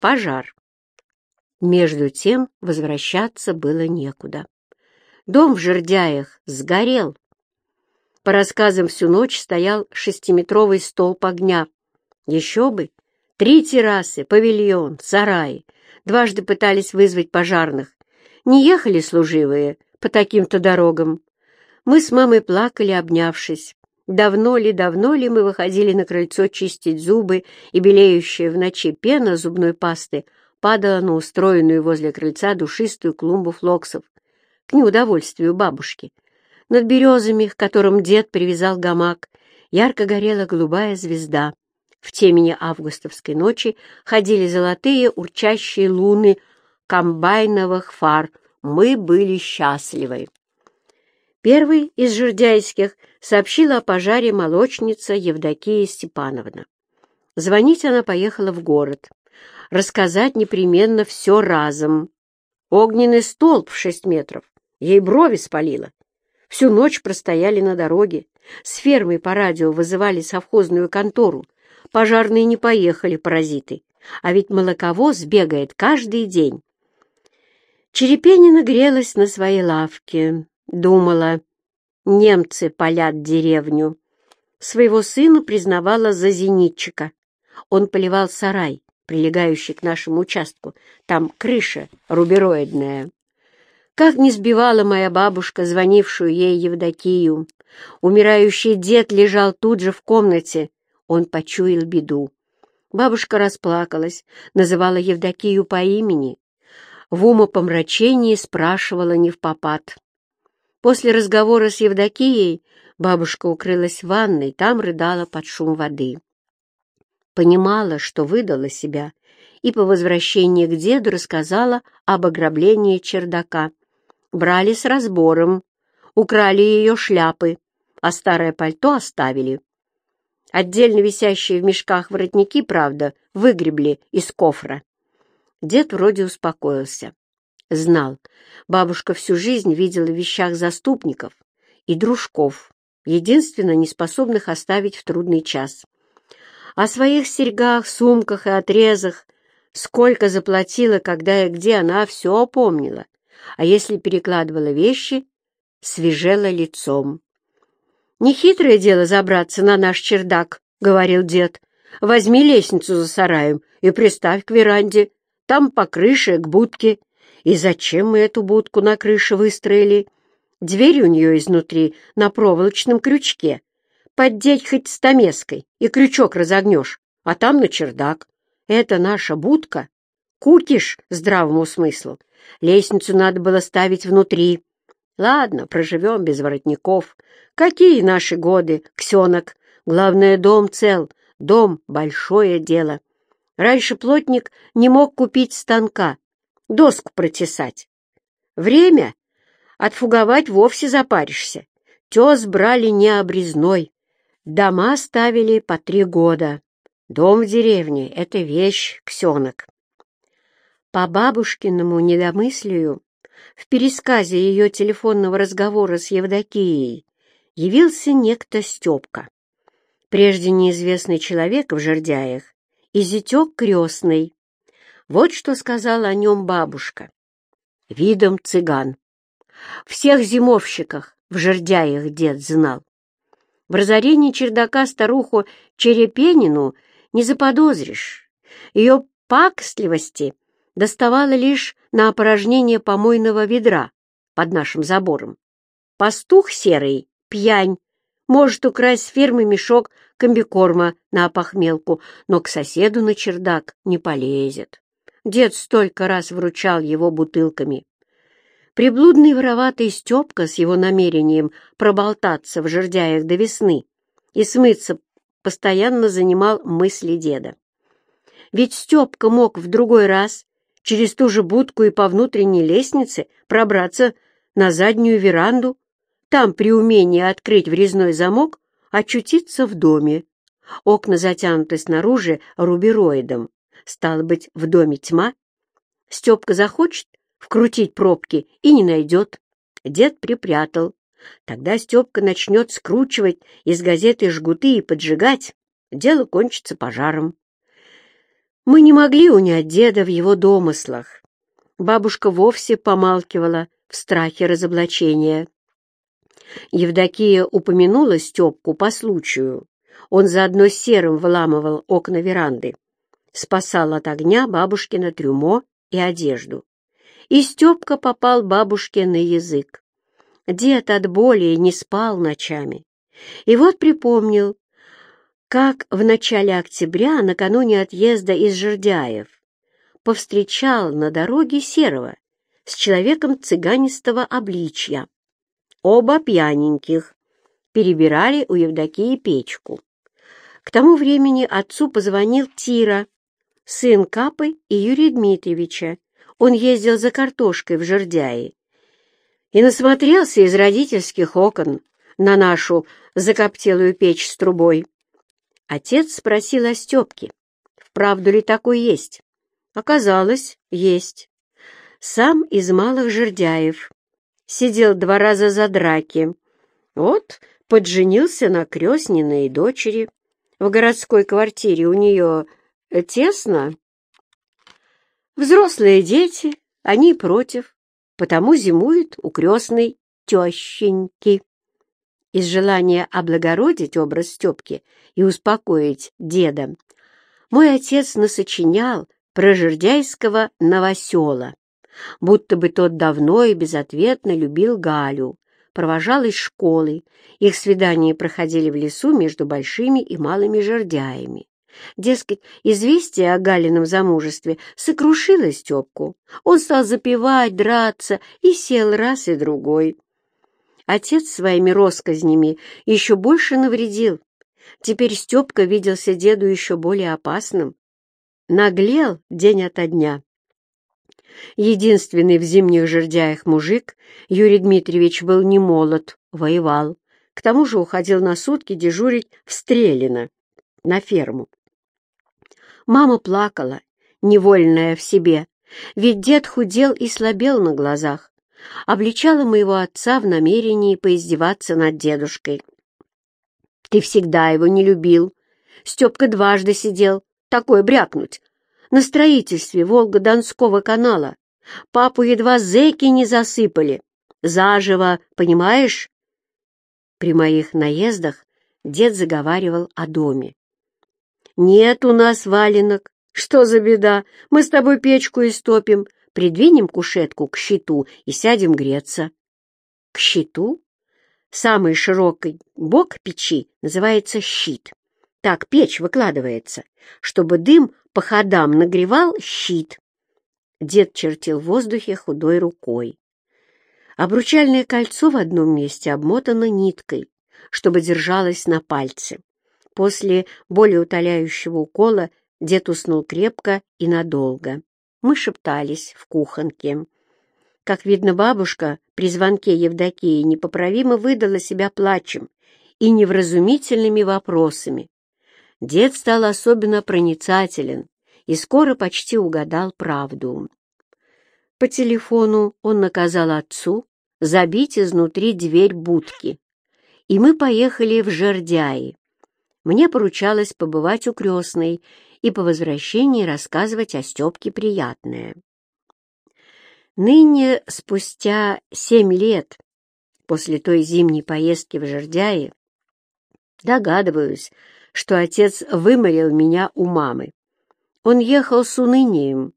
пожар. Между тем возвращаться было некуда. Дом в жердяях сгорел. По рассказам, всю ночь стоял шестиметровый столб огня. Еще бы! Три террасы, павильон, сараи. Дважды пытались вызвать пожарных. Не ехали служивые по таким-то дорогам. Мы с мамой плакали, обнявшись. Давно ли, давно ли мы выходили на крыльцо чистить зубы, и белеющая в ночи пена зубной пасты падала на устроенную возле крыльца душистую клумбу флоксов, к неудовольствию бабушки. Над березами, к которым дед привязал гамак, ярко горела голубая звезда. В темени августовской ночи ходили золотые урчащие луны комбайновых фар. Мы были счастливы. Первый из жердяйских сообщила о пожаре молочница Евдокия Степановна. Звонить она поехала в город. Рассказать непременно все разом. Огненный столб в шесть метров. Ей брови спалило. Всю ночь простояли на дороге. С фермой по радио вызывали совхозную контору. Пожарные не поехали, паразиты. А ведь молоковоз бегает каждый день. Черепенина грелась на своей лавке. Думала, немцы палят деревню. Своего сына признавала за зенитчика. Он поливал сарай, прилегающий к нашему участку. Там крыша рубероидная. Как не сбивала моя бабушка, звонившую ей Евдокию. Умирающий дед лежал тут же в комнате. Он почуял беду. Бабушка расплакалась, называла Евдокию по имени. В умопомрачении спрашивала не в попад. После разговора с Евдокией бабушка укрылась в ванной, там рыдала под шум воды. Понимала, что выдала себя, и по возвращении к деду рассказала об ограблении чердака. Брали с разбором, украли ее шляпы, а старое пальто оставили. Отдельно висящие в мешках воротники, правда, выгребли из кофра. Дед вроде успокоился. Знал, бабушка всю жизнь видела в вещах заступников и дружков, единственно неспособных оставить в трудный час. О своих серьгах, сумках и отрезах, сколько заплатила, когда и где, она все помнила, а если перекладывала вещи, свежела лицом. «Нехитрое дело забраться на наш чердак», — говорил дед. «Возьми лестницу за сараем и приставь к веранде, там по крыше к будке, и зачем мы эту будку на крыше выстроили? Дверь у нее изнутри на проволочном крючке. Поддеть хоть стамеской, и крючок разогнешь, а там на чердак. Это наша будка. Кукиш здравому смыслу. Лестницу надо было ставить внутри. Ладно, проживем без воротников. Какие наши годы, ксенок? Главное, дом цел. Дом — большое дело. Раньше плотник не мог купить станка, доску протесать. Время? Отфуговать вовсе запаришься. Тез брали не обрезной. Дома ставили по три года. Дом в деревне — это вещь, ксенок. По бабушкиному недомыслию в пересказе ее телефонного разговора с Евдокией явился некто Степка. Прежде неизвестный человек в жердяях и зятек крестный. Вот что сказала о нем бабушка. Видом цыган. Всех зимовщиках в жердяях дед знал. В разорении чердака старуху Черепенину не заподозришь. Ее пакостливости доставало лишь на опорожнение помойного ведра под нашим забором. Пастух серый, пьянь, может украсть с фермы мешок комбикорма на опохмелку, но к соседу на чердак не полезет. Дед столько раз вручал его бутылками. Приблудный вороватый Степка с его намерением проболтаться в жердяях до весны и смыться постоянно занимал мысли деда. Ведь Степка мог в другой раз через ту же будку и по внутренней лестнице пробраться на заднюю веранду, там при умении открыть врезной замок очутиться в доме. Окна затянуты снаружи рубероидом. Стало быть, в доме тьма. Степка захочет вкрутить пробки и не найдет. Дед припрятал. Тогда Степка начнет скручивать из газеты жгуты и поджигать. Дело кончится пожаром. Мы не могли унять деда в его домыслах. Бабушка вовсе помалкивала в страхе разоблачения. Евдокия упомянула Степку по случаю. Он заодно серым выламывал окна веранды, спасал от огня бабушкино трюмо и одежду. И Степка попал бабушке на язык. Дед от боли не спал ночами. И вот припомнил, как в начале октября, накануне отъезда из Жердяев, повстречал на дороге Серого с человеком цыганистого обличья. Оба пьяненьких, перебирали у Евдокии печку. К тому времени отцу позвонил Тира, сын Капы и Юрия Дмитриевича. Он ездил за картошкой в Жердяи и насмотрелся из родительских окон на нашу закоптелую печь с трубой. Отец спросил о Степке, вправду ли такой есть. Оказалось, есть. Сам из малых жердяев. Сидел два раза за драки. Вот подженился на крестниной дочери. В городской квартире у нее тесно. Взрослые дети, они против, потому зимуют у крестной тещеньки. Из желания облагородить образ Степки и успокоить деда, мой отец насочинял про жердяйского новосела, будто бы тот давно и безответно любил Галю, провожал из школы, их свидания проходили в лесу между большими и малыми жердяями. Дескать, известие о Галином замужестве сокрушило Степку. Он стал запивать, драться и сел раз и другой. Отец своими росказнями еще больше навредил. Теперь Степка виделся деду еще более опасным. Наглел день ото дня. Единственный в зимних жердяях мужик, Юрий Дмитриевич был не молод, воевал. К тому же уходил на сутки дежурить в Стрелино, на ферму. Мама плакала, невольная в себе, ведь дед худел и слабел на глазах, обличала моего отца в намерении поиздеваться над дедушкой. «Ты всегда его не любил. Степка дважды сидел, такое брякнуть, на строительстве Волго-Донского канала. Папу едва зэки не засыпали. Заживо, понимаешь?» При моих наездах дед заговаривал о доме. «Нет у нас валенок. Что за беда? Мы с тобой печку истопим, придвинем кушетку к щиту и сядем греться». «К щиту?» Самый широкий бок печи называется щит. Так печь выкладывается, чтобы дым по ходам нагревал щит. Дед чертил в воздухе худой рукой. Обручальное кольцо в одном месте обмотано ниткой, чтобы держалось на пальце. После более утоляющего укола дед уснул крепко и надолго. Мы шептались в кухонке. Как видно, бабушка при звонке Евдокии непоправимо выдала себя плачем и невразумительными вопросами. Дед стал особенно проницателен и скоро почти угадал правду. По телефону он наказал отцу забить изнутри дверь будки, и мы поехали в Жердяи. Мне поручалось побывать у крестной и по возвращении рассказывать о Степке приятное. Ныне, спустя семь лет после той зимней поездки в Жердяи, догадываюсь, что отец выморил меня у мамы. Он ехал с унынием.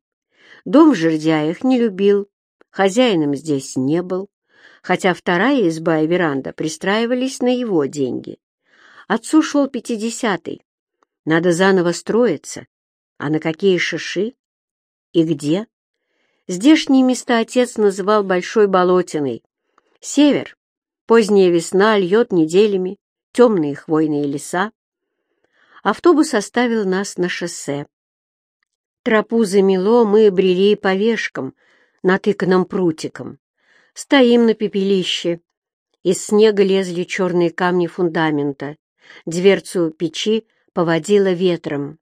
Дом в Жердяях не любил, хозяином здесь не был, хотя вторая изба и веранда пристраивались на его деньги. Отцу шел пятидесятый. Надо заново строиться. А на какие шиши? И где? Здешние места отец называл Большой Болотиной. Север. Поздняя весна льет неделями, темные хвойные леса. Автобус оставил нас на шоссе. Тропу замело, мы брели по вешкам, натыканным прутиком. Стоим на пепелище. Из снега лезли черные камни фундамента. Дверцу печи поводило ветром.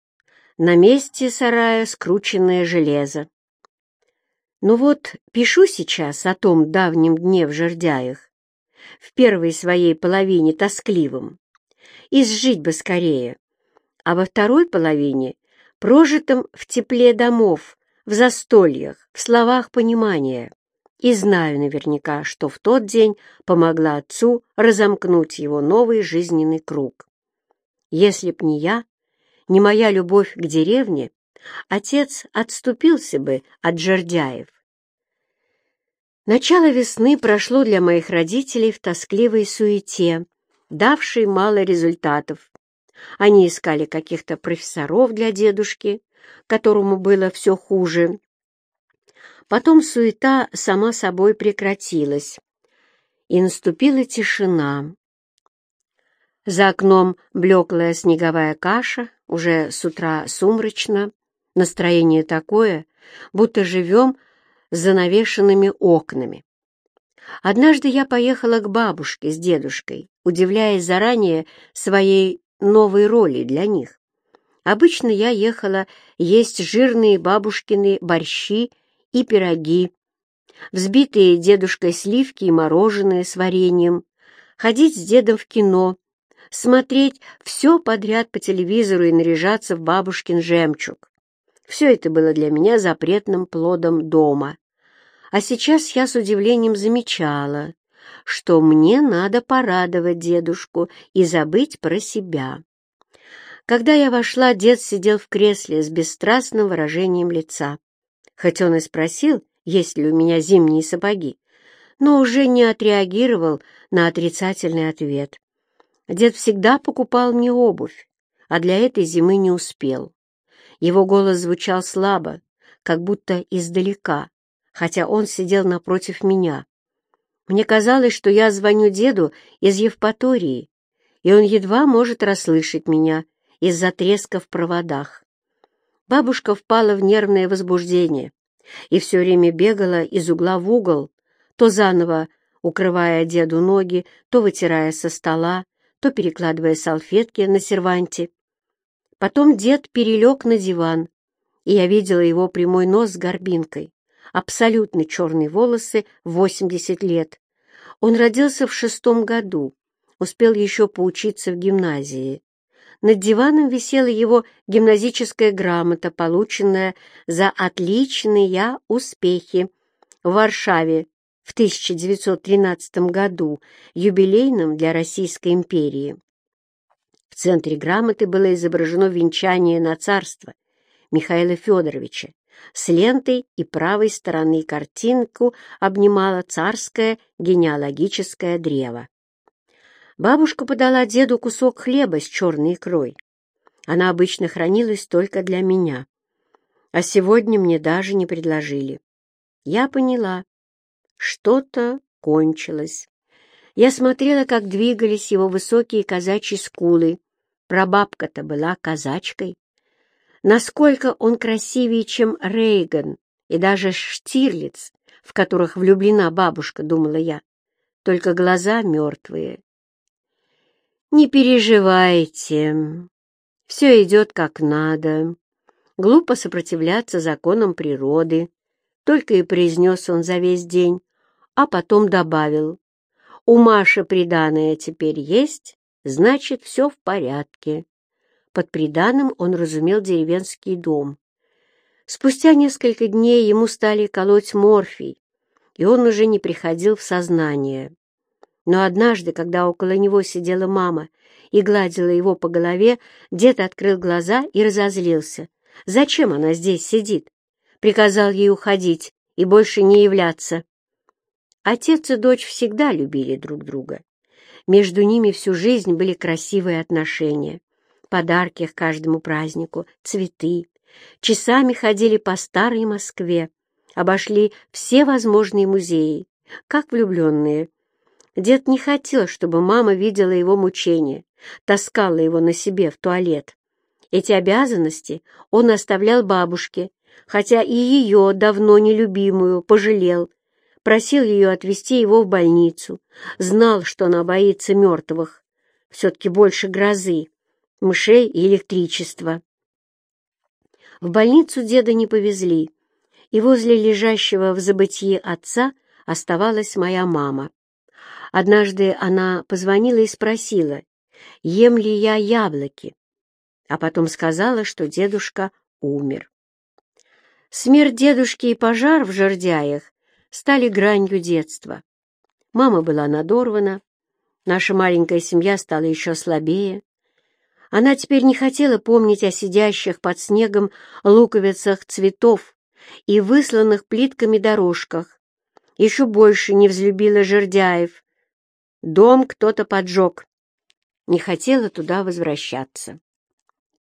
На месте сарая скрученное железо. Ну вот, пишу сейчас о том давнем дне в жердяях, в первой своей половине тоскливым. Изжить бы скорее, а во второй половине прожитом в тепле домов, в застольях, в словах понимания. И знаю наверняка, что в тот день помогла отцу разомкнуть его новый жизненный круг. Если б не я, не моя любовь к деревне, отец отступился бы от жердяев. Начало весны прошло для моих родителей в тоскливой суете, давшей мало результатов. Они искали каких-то профессоров для дедушки, которому было все хуже. Потом суета сама собой прекратилась, и наступила тишина. За окном блеклая снеговая каша, уже с утра сумрачно, настроение такое, будто живем с занавешенными окнами. Однажды я поехала к бабушке с дедушкой, удивляясь заранее своей новой роли для них. Обычно я ехала есть жирные бабушкины борщи и пироги, взбитые дедушкой сливки и мороженое с вареньем, ходить с дедом в кино, смотреть все подряд по телевизору и наряжаться в бабушкин жемчуг. Все это было для меня запретным плодом дома. А сейчас я с удивлением замечала, что мне надо порадовать дедушку и забыть про себя. Когда я вошла, дед сидел в кресле с бесстрастным выражением лица. Хоть он и спросил, есть ли у меня зимние сапоги, но уже не отреагировал на отрицательный ответ. Дед всегда покупал мне обувь, а для этой зимы не успел. Его голос звучал слабо, как будто издалека, хотя он сидел напротив меня. Мне казалось, что я звоню деду из Евпатории, и он едва может расслышать меня из-за треска в проводах. Бабушка впала в нервное возбуждение и все время бегала из угла в угол, то заново укрывая деду ноги, то вытирая со стола, то перекладывая салфетки на серванте. Потом дед перелег на диван, и я видела его прямой нос с горбинкой абсолютно черные волосы, 80 лет. Он родился в шестом году, успел еще поучиться в гимназии. Над диваном висела его гимназическая грамота, полученная за отличные успехи в Варшаве в 1913 году, юбилейном для Российской империи. В центре грамоты было изображено венчание на царство Михаила Федоровича, с лентой и правой стороны картинку обнимало царское генеалогическое древо. Бабушка подала деду кусок хлеба с черной икрой. Она обычно хранилась только для меня. А сегодня мне даже не предложили. Я поняла. Что-то кончилось. Я смотрела, как двигались его высокие казачьи скулы. Прабабка-то была казачкой насколько он красивее, чем Рейган и даже Штирлиц, в которых влюблена бабушка, думала я, только глаза мертвые. «Не переживайте, все идет как надо. Глупо сопротивляться законам природы», только и произнес он за весь день, а потом добавил, «У Маши приданое теперь есть, значит, все в порядке». Под приданым он разумел деревенский дом. Спустя несколько дней ему стали колоть морфий, и он уже не приходил в сознание. Но однажды, когда около него сидела мама и гладила его по голове, дед открыл глаза и разозлился. Зачем она здесь сидит? Приказал ей уходить и больше не являться. Отец и дочь всегда любили друг друга. Между ними всю жизнь были красивые отношения подарки к каждому празднику, цветы. Часами ходили по старой Москве, обошли все возможные музеи, как влюбленные. Дед не хотел, чтобы мама видела его мучения, таскала его на себе в туалет. Эти обязанности он оставлял бабушке, хотя и ее, давно нелюбимую, пожалел, просил ее отвезти его в больницу, знал, что она боится мертвых, все-таки больше грозы мышей и электричества. В больницу деда не повезли, и возле лежащего в забытии отца оставалась моя мама. Однажды она позвонила и спросила, ем ли я яблоки, а потом сказала, что дедушка умер. Смерть дедушки и пожар в жердяях стали гранью детства. Мама была надорвана, наша маленькая семья стала еще слабее. Она теперь не хотела помнить о сидящих под снегом луковицах цветов и высланных плитками дорожках. Еще больше не взлюбила жердяев. Дом кто-то поджег. Не хотела туда возвращаться.